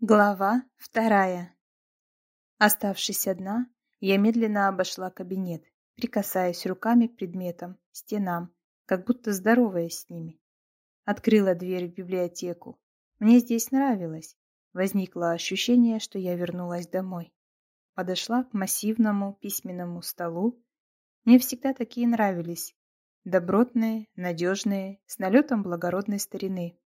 Глава вторая. Оставшись одна, я медленно обошла кабинет, прикасаясь руками к предметам, стенам, как будто здороваясь с ними. Открыла дверь в библиотеку. Мне здесь нравилось. Возникло ощущение, что я вернулась домой. Подошла к массивному письменному столу. Мне всегда такие нравились. Добротные, надежные, с налетом благородной старины.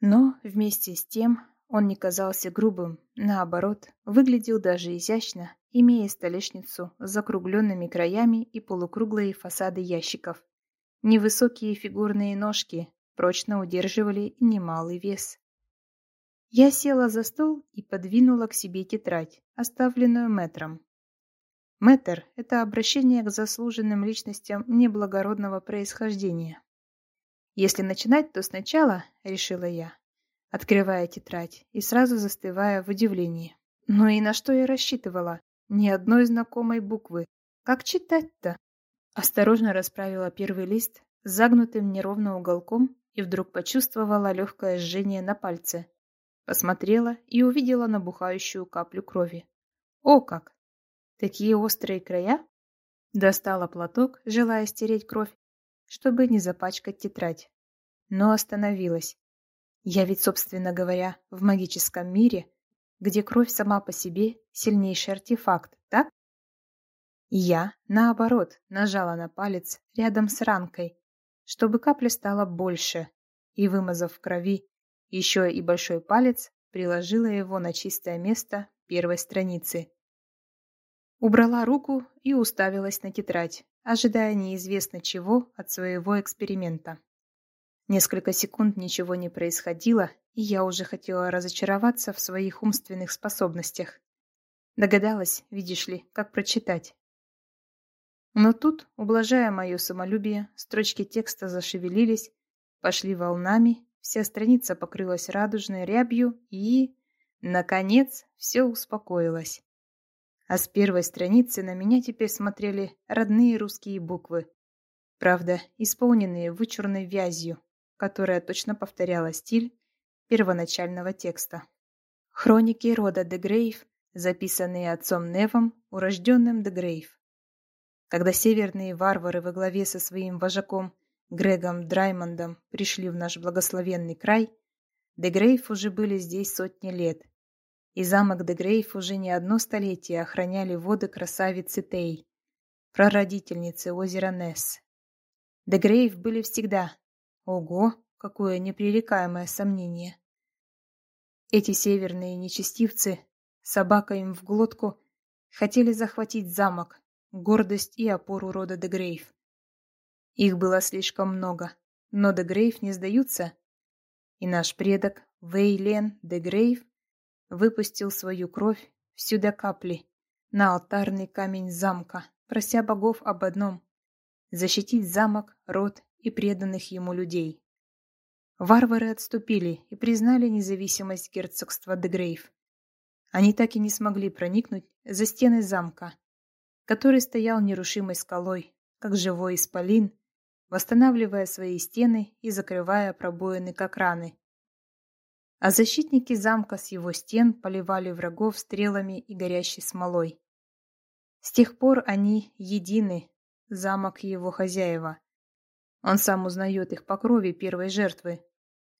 Но вместе с тем он не казался грубым, наоборот, выглядел даже изящно, имея столешницу с закругленными краями и полукруглые фасады ящиков. Невысокие фигурные ножки прочно удерживали немалый вес. Я села за стол и подвинула к себе тетрадь, оставленную мэтром. Мэтр — это обращение к заслуженным личностям неблагородного происхождения. Если начинать, то сначала, решила я, открывая тетрадь и сразу застывая в удивлении. Но и на что я рассчитывала? Ни одной знакомой буквы. Как читать-то? Осторожно расправила первый лист с загнутым неровно уголком и вдруг почувствовала легкое жжение на пальце. Посмотрела и увидела набухающую каплю крови. О как! Такие острые края? Достала платок, желая стереть кровь, чтобы не запачкать тетрадь. Но остановилась. Я ведь, собственно говоря, в магическом мире, где кровь сама по себе сильнейший артефакт, так? я, наоборот, нажала на палец рядом с ранкой, чтобы капля стала больше, и, вымазав в крови еще и большой палец, приложила его на чистое место первой страницы. Убрала руку и уставилась на тетрадь, ожидая неизвестно чего от своего эксперимента. Несколько секунд ничего не происходило, и я уже хотела разочароваться в своих умственных способностях. Догадалась, видишь ли, как прочитать. Но тут, ублажая мое самолюбие, строчки текста зашевелились, пошли волнами, вся страница покрылась радужной рябью и... Наконец, все успокоилось. А с первой страницы на меня теперь смотрели родные русские буквы. Правда, исполненные вычурной вязью, которая точно повторяла стиль первоначального текста. Хроники рода Дегрейв, записанные отцом Невом, урожденным Дегрейв. Когда северные варвары во главе со своим вожаком Грегом Драймондом пришли в наш благословенный край, Дегрейв уже были здесь сотни лет, и замок Дегрейв уже не одно столетие охраняли воды красавицы Тей, прародительницы озера Несс. Дегрейв были всегда, Ого, какое непререкаемое сомнение. Эти северные нечестивцы, собака им в глотку, хотели захватить замок, гордость и опору рода Дегрейв. Их было слишком много, но Дегрейв не сдаются, и наш предок Вейлен Дегрейв выпустил свою кровь всю до капли на алтарный камень замка, прося богов об одном — защитить замок, род и преданных ему людей. Варвары отступили и признали независимость герцогства Дегрейв. Они так и не смогли проникнуть за стены замка, который стоял нерушимой скалой, как живой исполин, восстанавливая свои стены и закрывая пробоины, как раны. А защитники замка с его стен поливали врагов стрелами и горящей смолой. С тех пор они едины, замок его хозяева. Он сам узнает их по крови первой жертвы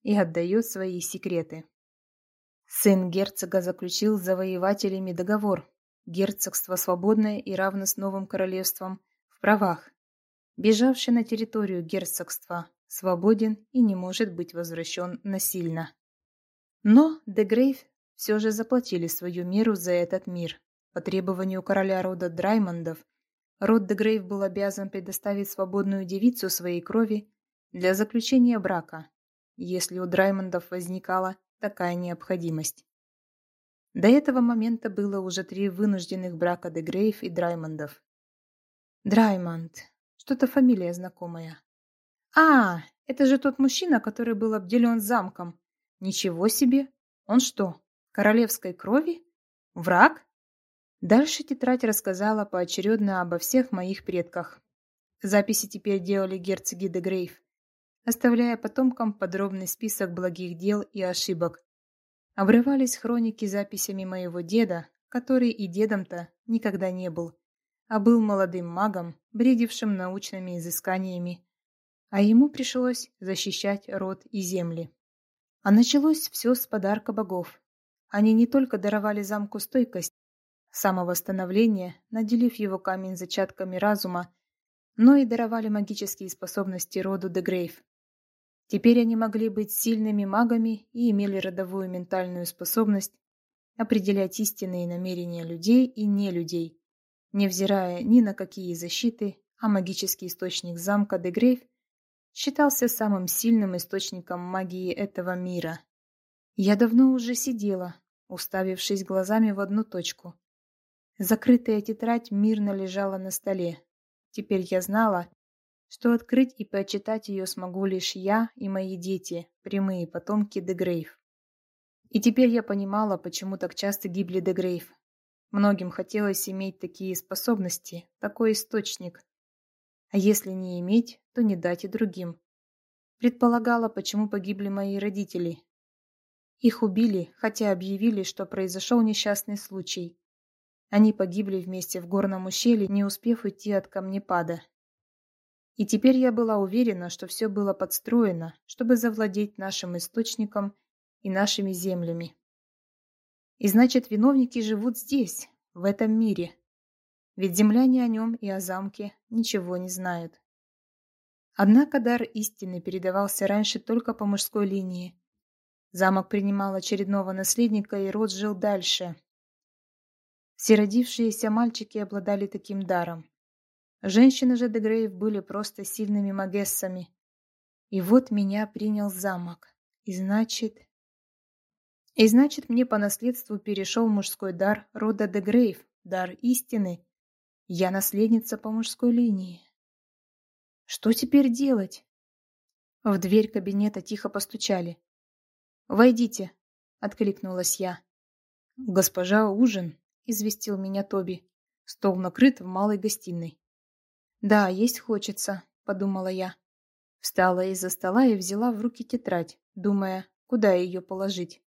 и отдает свои секреты. Сын герцога заключил с завоевателями договор. Герцогство свободное и равно с новым королевством в правах. Бежавший на территорию герцогства свободен и не может быть возвращен насильно. Но Дегрейв все же заплатили свою меру за этот мир. По требованию короля рода Драймондов Род де Грейв был обязан предоставить свободную девицу своей крови для заключения брака, если у Драймондов возникала такая необходимость. До этого момента было уже три вынужденных брака де Грейв и Драймондов. Драймонд. Что-то фамилия знакомая. А, это же тот мужчина, который был обделен замком. Ничего себе. Он что, королевской крови? Враг? Дальше тетрадь рассказала поочередно обо всех моих предках. Записи теперь делали герцоги де Грейв, оставляя потомкам подробный список благих дел и ошибок. Обрывались хроники записями моего деда, который и дедом-то никогда не был, а был молодым магом, бредившим научными изысканиями. А ему пришлось защищать род и земли. А началось все с подарка богов. Они не только даровали замку стойкость, самовосстановление, наделив его камень зачатками разума, но и даровали магические способности роду Дегрейв. Теперь они могли быть сильными магами и имели родовую ментальную способность определять истинные намерения людей и нелюдей, невзирая ни на какие защиты, а магический источник замка Дегрейв считался самым сильным источником магии этого мира. Я давно уже сидела, уставившись глазами в одну точку. Закрытая тетрадь мирно лежала на столе. Теперь я знала, что открыть и прочитать ее смогу лишь я и мои дети, прямые потомки Дегрейв. И теперь я понимала, почему так часто гибли Дегрейв. Многим хотелось иметь такие способности, такой источник. А если не иметь, то не дать и другим. Предполагала, почему погибли мои родители. Их убили, хотя объявили, что произошел несчастный случай. Они погибли вместе в горном ущелье, не успев уйти от камнепада. И теперь я была уверена, что все было подстроено, чтобы завладеть нашим источником и нашими землями. И значит, виновники живут здесь, в этом мире. Ведь земляне о нем и о замке ничего не знают. Однако дар истины передавался раньше только по мужской линии. Замок принимал очередного наследника, и род жил дальше. Все родившиеся мальчики обладали таким даром. Женщины же Дегрейв были просто сильными магессами. И вот меня принял замок. И значит... И значит, мне по наследству перешел мужской дар рода Дегрейв, дар истины. Я наследница по мужской линии. Что теперь делать? В дверь кабинета тихо постучали. «Войдите», — откликнулась я. «Госпожа, ужин», — известил меня Тоби. «Стол накрыт в малой гостиной». «Да, есть хочется», — подумала я. Встала из-за стола и взяла в руки тетрадь, думая, куда ее положить.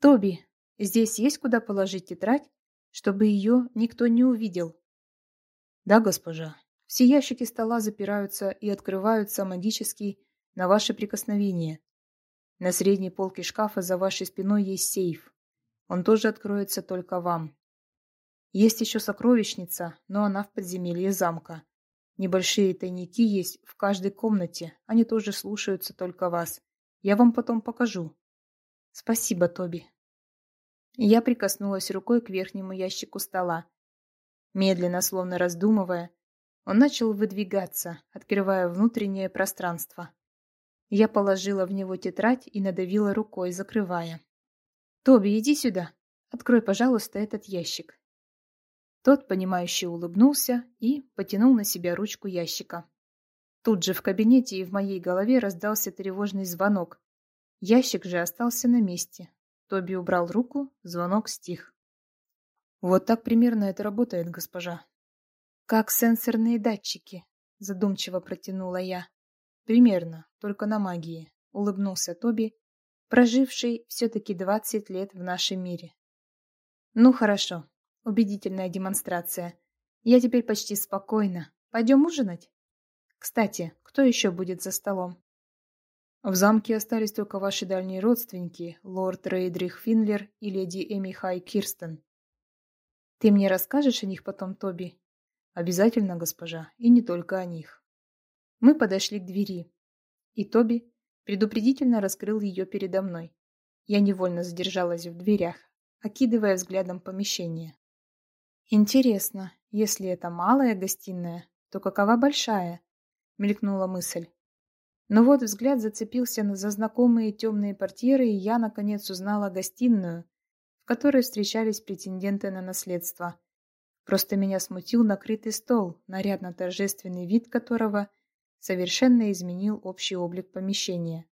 «Тоби, здесь есть куда положить тетрадь, чтобы ее никто не увидел?» «Да, госпожа. Все ящики стола запираются и открываются магически на ваше прикосновение. На средней полке шкафа за вашей спиной есть сейф. Он тоже откроется только вам. Есть еще сокровищница, но она в подземелье замка. Небольшие тайники есть в каждой комнате, они тоже слушаются только вас. Я вам потом покажу. Спасибо, Тоби. Я прикоснулась рукой к верхнему ящику стола. Медленно, словно раздумывая, он начал выдвигаться, открывая внутреннее пространство. Я положила в него тетрадь и надавила рукой, закрывая. «Тоби, иди сюда. Открой, пожалуйста, этот ящик». Тот, понимающе улыбнулся и потянул на себя ручку ящика. Тут же в кабинете и в моей голове раздался тревожный звонок. Ящик же остался на месте. Тоби убрал руку, звонок стих. Вот так примерно это работает, госпожа. Как сенсорные датчики, задумчиво протянула я. Примерно, только на магии, улыбнулся Тоби, проживший все-таки двадцать лет в нашем мире. Ну хорошо, Убедительная демонстрация. Я теперь почти спокойна. Пойдем ужинать? Кстати, кто еще будет за столом? В замке остались только ваши дальние родственники, лорд Рейдрих Финлер и леди Эми Хай Кирстен. Ты мне расскажешь о них потом, Тоби? Обязательно, госпожа, и не только о них. Мы подошли к двери, и Тоби предупредительно раскрыл ее передо мной. Я невольно задержалась в дверях, окидывая взглядом помещение. Интересно, если это малая гостиная, то какова большая? Мелькнула мысль. Но вот взгляд зацепился за знакомые темные портьеры, и я, наконец, узнала гостиную, в которой встречались претенденты на наследство. Просто меня смутил накрытый стол, нарядно-торжественный вид которого совершенно изменил общий облик помещения.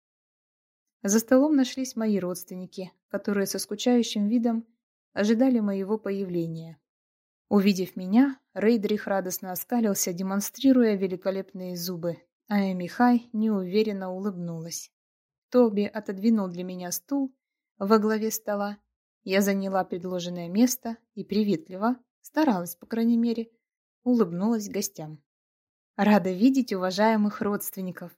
За столом нашлись мои родственники, которые со скучающим видом ожидали моего появления. Увидев меня, Рейдрих радостно оскалился, демонстрируя великолепные зубы, а Эмихай неуверенно улыбнулась. Тоби отодвинул для меня стул, во главе стола. Я заняла предложенное место и приветливо, старалась, по крайней мере, улыбнулась гостям. Рада видеть уважаемых родственников.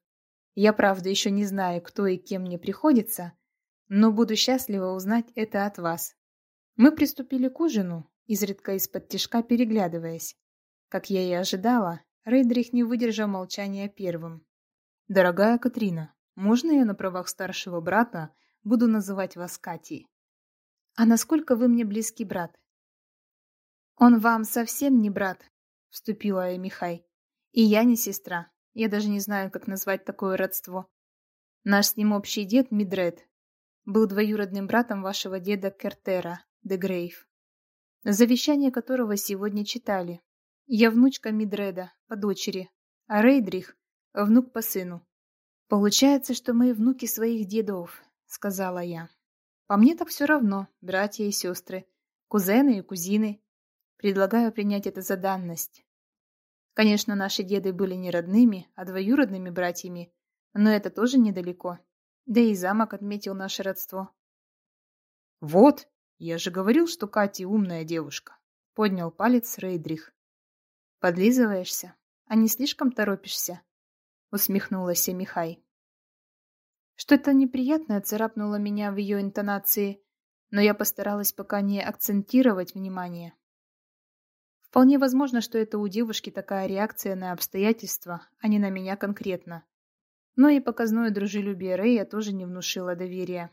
Я, правда, еще не знаю, кто и кем мне приходится, но буду счастлива узнать это от вас. Мы приступили к ужину, изредка из-под тишка переглядываясь. Как я и ожидала, Рейдрих не выдержал молчания первым. «Дорогая Катрина, можно я на правах старшего брата буду называть вас Катей?» «А насколько вы мне близкий брат?» «Он вам совсем не брат», — вступила я Михай. «И я не сестра. Я даже не знаю, как назвать такое родство. Наш с ним общий дед Мидред был двоюродным братом вашего деда Кертера, де Грейв, завещание которого сегодня читали. Я внучка Мидреда, по дочери, а Рейдрих — внук по сыну. Получается, что мы внуки своих дедов, — сказала я. По мне так все равно, братья и сестры, кузены и кузины. Предлагаю принять это за данность. Конечно, наши деды были не родными, а двоюродными братьями, но это тоже недалеко. Да и замок отметил наше родство. «Вот, я же говорил, что Катя умная девушка», — поднял палец Рейдрих. «Подлизываешься, а не слишком торопишься?» — усмехнулась Михай. Что-то неприятное царапнуло меня в ее интонации, но я постаралась пока не акцентировать внимание. Вполне возможно, что это у девушки такая реакция на обстоятельства, а не на меня конкретно. Но и показное дружелюбие Рэя тоже не внушило доверия.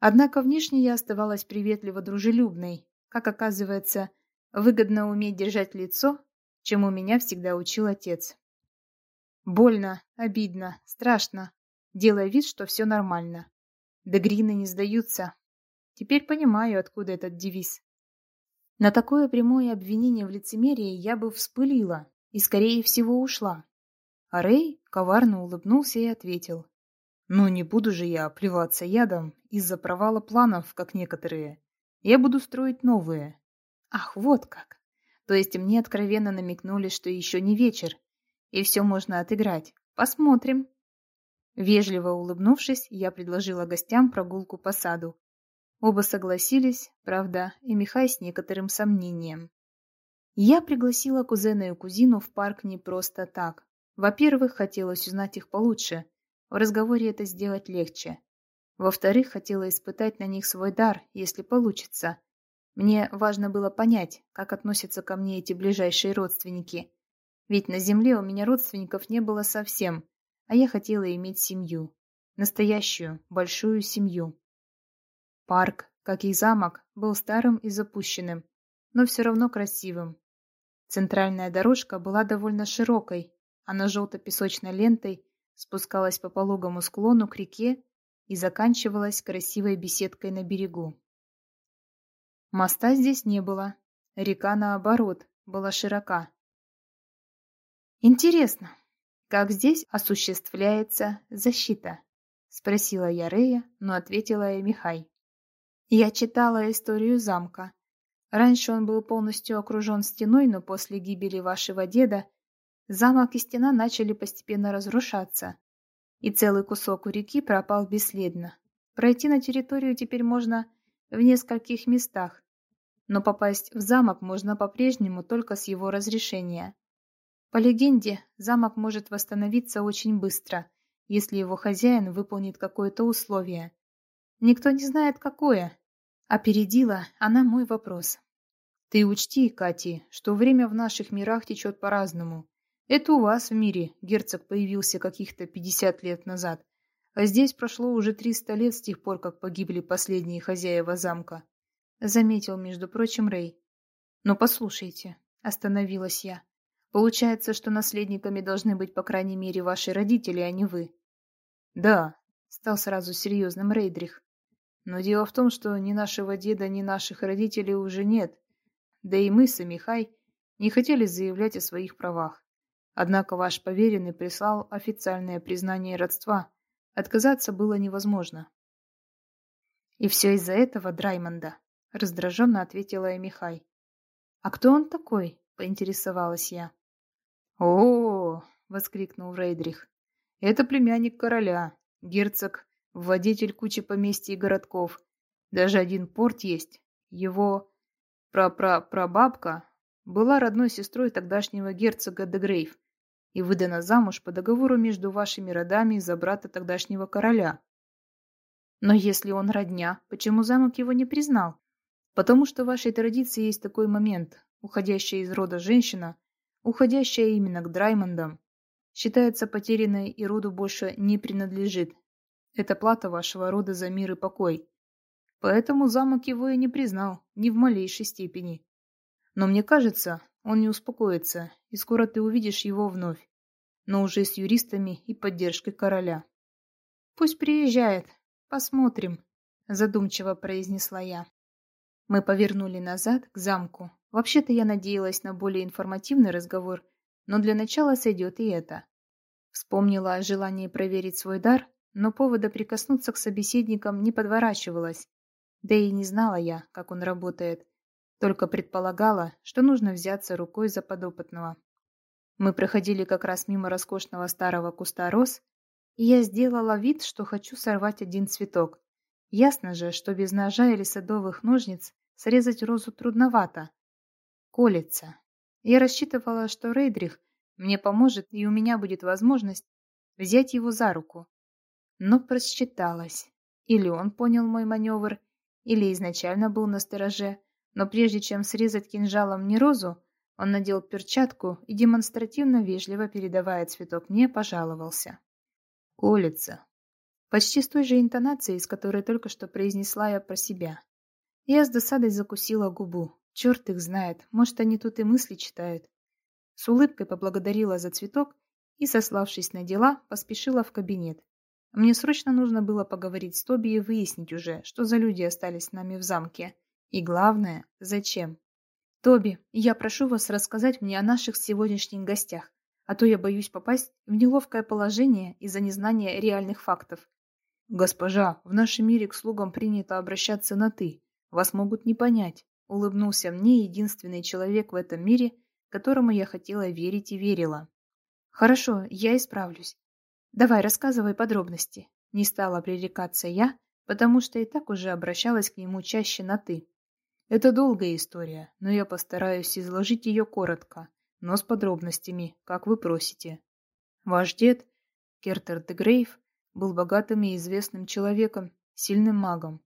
Однако внешне я оставалась приветливо дружелюбной, как оказывается, Выгодно уметь держать лицо, чему меня всегда учил отец. Больно, обидно, страшно, делая вид, что все нормально. Да грины не сдаются. Теперь понимаю, откуда этот девиз. На такое прямое обвинение в лицемерии я бы вспылила и, скорее всего, ушла. А Рэй коварно улыбнулся и ответил. «Ну, не буду же я плеваться ядом из-за провала планов, как некоторые. Я буду строить новые, Ах, вот как. То есть мне откровенно намекнули, что еще не вечер, и все можно отыграть. Посмотрим. Вежливо улыбнувшись, я предложила гостям прогулку по саду. Оба согласились, правда, и Михай с некоторым сомнением. Я пригласила кузена и кузину в парк не просто так. Во-первых, хотелось узнать их получше. В разговоре это сделать легче. Во-вторых, хотела испытать на них свой дар, если получится. Мне важно было понять, как относятся ко мне эти ближайшие родственники. Ведь на земле у меня родственников не было совсем, а я хотела иметь семью. Настоящую, большую семью. Парк, как и замок, был старым и запущенным, но все равно красивым. Центральная дорожка была довольно широкой, она желто-песочной лентой спускалась по пологому склону к реке и заканчивалась красивой беседкой на берегу. Моста здесь не было. Река, наоборот, была широка. «Интересно, как здесь осуществляется защита?» — спросила я Рея, но ответила и Михай. «Я читала историю замка. Раньше он был полностью окружен стеной, но после гибели вашего деда замок и стена начали постепенно разрушаться, и целый кусок у реки пропал бесследно. Пройти на территорию теперь можно в нескольких местах, но попасть в замок можно по-прежнему только с его разрешения. По легенде, замок может восстановиться очень быстро, если его хозяин выполнит какое-то условие. Никто не знает, какое. Опередила она мой вопрос. Ты учти, Кати, что время в наших мирах течет по-разному. Это у вас в мире герцог появился каких-то 50 лет назад, а здесь прошло уже 300 лет с тех пор, как погибли последние хозяева замка. Заметил, между прочим, Рэй. «Но послушайте», — остановилась я. «Получается, что наследниками должны быть, по крайней мере, ваши родители, а не вы». «Да», — стал сразу серьезным Рейдрих. «Но дело в том, что ни нашего деда, ни наших родителей уже нет. Да и мы с Амихай не хотели заявлять о своих правах. Однако ваш поверенный прислал официальное признание родства. Отказаться было невозможно. И все из-за этого Драймонда. — раздраженно ответила Михай. «А кто он такой?» — поинтересовалась я. «О!» — воскликнул Рейдрих. «Это племянник короля, герцог владетель кучи поместьй и городков. Даже один порт есть. Его прапрапрабабка была родной сестрой тогдашнего герцога Дегрейв и выдана замуж по договору между вашими родами за брата тогдашнего короля. Но если он родня, почему замок его не признал? Потому что в вашей традиции есть такой момент. Уходящая из рода женщина, уходящая именно к Драймондам, считается потерянной и роду больше не принадлежит. Это плата вашего рода за мир и покой. Поэтому замок его и не признал, ни в малейшей степени. Но мне кажется, он не успокоится, и скоро ты увидишь его вновь, но уже с юристами и поддержкой короля. Пусть приезжает, посмотрим, задумчиво произнесла я. Мы повернули назад к замку. Вообще-то я надеялась на более информативный разговор, но для начала сойдет и это. Вспомнила о желании проверить свой дар, но повода прикоснуться к собеседникам не подворачивалась. Да и не знала я, как он работает. Только предполагала, что нужно взяться рукой за подопытного. Мы проходили как раз мимо роскошного старого куста роз, и я сделала вид, что хочу сорвать один цветок. Ясно же, что без ножа или садовых ножниц срезать розу трудновато. Колется. Я рассчитывала, что Рейдрих мне поможет, и у меня будет возможность взять его за руку. Но просчиталась. Или он понял мой маневр, или изначально был на стороже, но прежде чем срезать кинжалом не розу, он надел перчатку и, демонстративно вежливо передавая цветок мне, пожаловался. «Колется». Почти с той же интонацией, с которой только что произнесла я про себя. Я с досадой закусила губу. Черт их знает, может, они тут и мысли читают. С улыбкой поблагодарила за цветок и, сославшись на дела, поспешила в кабинет. Мне срочно нужно было поговорить с Тоби и выяснить уже, что за люди остались с нами в замке. И главное, зачем. Тоби, я прошу вас рассказать мне о наших сегодняшних гостях, а то я боюсь попасть в неловкое положение из-за незнания реальных фактов. Госпожа, в нашем мире к слугам принято обращаться на «ты». Вас могут не понять. Улыбнулся мне единственный человек в этом мире, которому я хотела верить и верила. Хорошо, я исправлюсь. Давай, рассказывай подробности. Не стала пререкаться я, потому что и так уже обращалась к нему чаще на «ты». Это долгая история, но я постараюсь изложить ее коротко, но с подробностями, как вы просите. Ваш дед, Кертер де Грейв, был богатым и известным человеком, сильным магом.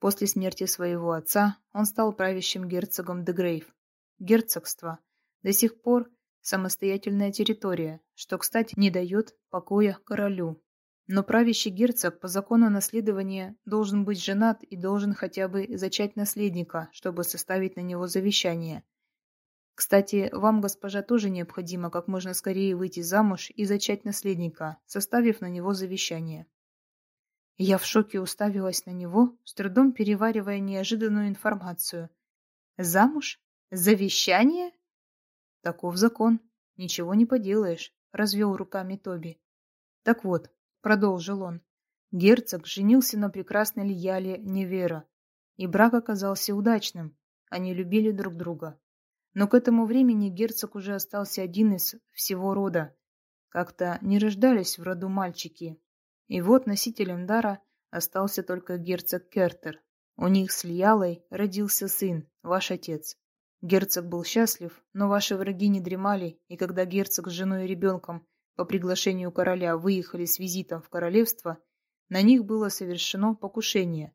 После смерти своего отца он стал правящим герцогом де Грейв. Герцогство до сих пор самостоятельная территория, что, кстати, не дает покоя королю. Но правящий герцог по закону наследования должен быть женат и должен хотя бы зачать наследника, чтобы составить на него завещание. Кстати, вам, госпожа, тоже необходимо как можно скорее выйти замуж и зачать наследника, составив на него завещание. Я в шоке уставилась на него, с трудом переваривая неожиданную информацию. Замуж? Завещание? Таков закон. Ничего не поделаешь, развел руками Тоби. Так вот, продолжил он, герцог женился на прекрасной Лияле Невера, и брак оказался удачным. Они любили друг друга. Но к этому времени герцог уже остался один из всего рода. Как-то не рождались в роду мальчики. И вот носителем дара остался только герцог Кертер. У них с Лиялой родился сын, ваш отец. Герцог был счастлив, но ваши враги не дремали, и когда герцог с женой и ребенком по приглашению короля выехали с визитом в королевство, на них было совершено покушение.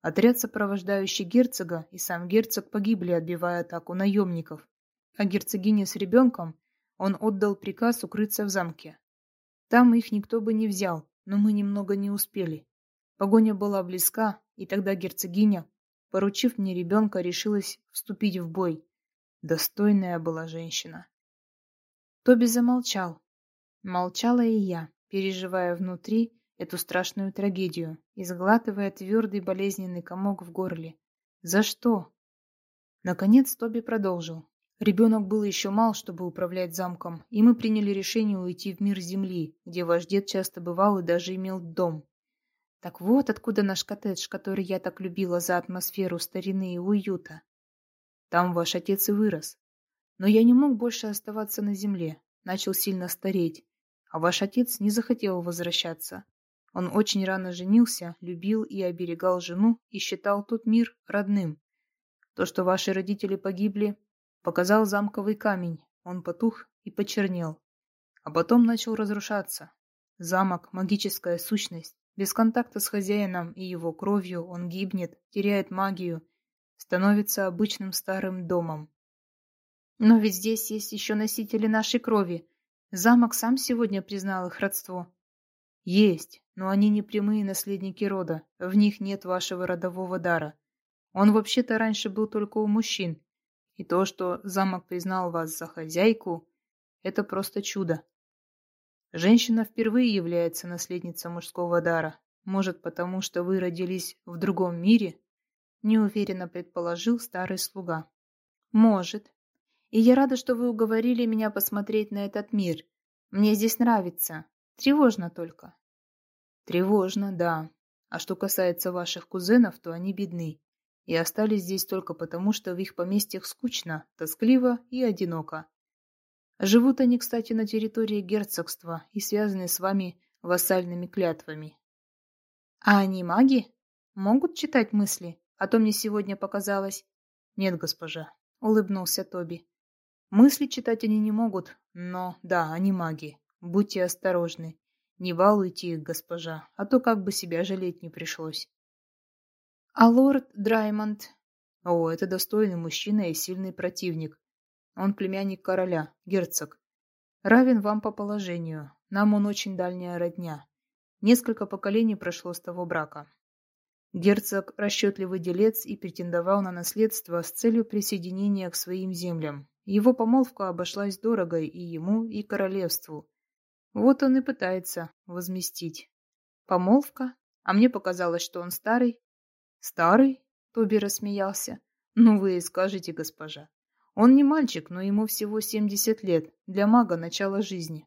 Отряд, сопровождающий герцога, и сам герцог погибли, отбивая атаку наемников. А герцогине с ребенком он отдал приказ укрыться в замке. Там их никто бы не взял, но мы немного не успели. Погоня была близка, и тогда герцогиня поручив мне ребенка, решилась вступить в бой. Достойная была женщина. Тоби замолчал. Молчала и я, переживая внутри эту страшную трагедию и сглатывая твердый болезненный комок в горле. За что? Наконец Тоби продолжил. Ребенок был еще мал, чтобы управлять замком, и мы приняли решение уйти в мир Земли, где ваш дед часто бывал и даже имел дом. Так вот откуда наш коттедж, который я так любила за атмосферу старины и уюта. Там ваш отец и вырос. Но я не мог больше оставаться на земле, начал сильно стареть, а ваш отец не захотел возвращаться. Он очень рано женился, любил и оберегал жену и считал тот мир родным. То, что ваши родители погибли, показал замковый камень. Он потух и почернел. А потом начал разрушаться. Замок — магическая сущность. Без контакта с хозяином и его кровью он гибнет, теряет магию, становится обычным старым домом. Но ведь здесь есть еще носители нашей крови. Замок сам сегодня признал их родство. Есть, но они не прямые наследники рода. В них нет вашего родового дара. Он вообще-то раньше был только у мужчин. И то, что замок признал вас за хозяйку, это просто чудо. Женщина впервые является наследницей мужского дара. Может, потому что вы родились в другом мире? Неуверенно предположил старый слуга. Может. И я рада, что вы уговорили меня посмотреть на этот мир. Мне здесь нравится. Тревожно только. Тревожно, да. А что касается ваших кузенов, то они бедны и остались здесь только потому, что в их поместьях скучно, тоскливо и одиноко. Живут они, кстати, на территории герцогства и связаны с вами вассальными клятвами. А они маги? Могут читать мысли? А то мне сегодня показалось... Нет, госпожа, улыбнулся Тоби. Мысли читать они не могут, но да, они маги. Будьте осторожны. Не балуйте их, госпожа, а то как бы себя жалеть не пришлось. А лорд Драймонд? О, это достойный мужчина и сильный противник. Он племянник короля, герцог. Равен вам по положению. Нам он очень дальняя родня. Несколько поколений прошло с того брака. Герцог – расчетливый делец и претендовал на наследство с целью присоединения к своим землям. Его помолвка обошлась дорого и ему, и королевству. Вот он и пытается возместить. Помолвка? А мне показалось, что он старый, «Старый?» — Тоби рассмеялся. «Ну вы и скажете, госпожа. Он не мальчик, но ему всего семьдесят лет. Для мага начало жизни».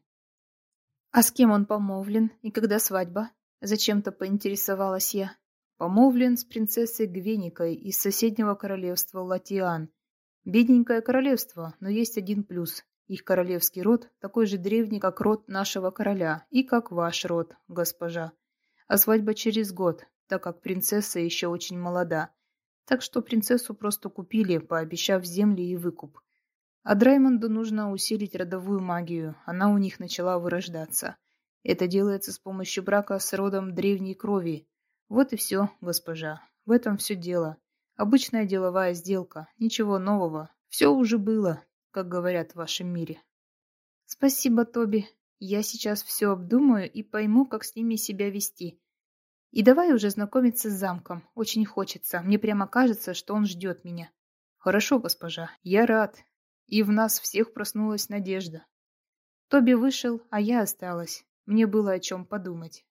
«А с кем он помолвлен? И когда свадьба?» Зачем-то поинтересовалась я. Помолвлен с принцессой Гвеникой из соседнего королевства Латиан. Бедненькое королевство, но есть один плюс. Их королевский род такой же древний, как род нашего короля, и как ваш род, госпожа. А свадьба через год, так как принцесса еще очень молода. Так что принцессу просто купили, пообещав земли и выкуп. А Драймонду нужно усилить родовую магию, она у них начала вырождаться. Это делается с помощью брака с родом древней крови. Вот и все, госпожа. В этом все дело. Обычная деловая сделка. Ничего нового. Все уже было, как говорят в вашем мире. Спасибо, Тоби. Я сейчас все обдумаю и пойму, как с ними себя вести. И давай уже знакомиться с замком. Очень хочется. Мне прямо кажется, что он ждет меня. Хорошо, госпожа. Я рад. И в нас всех проснулась надежда. Тоби вышел, а я осталась. Мне было о чем подумать.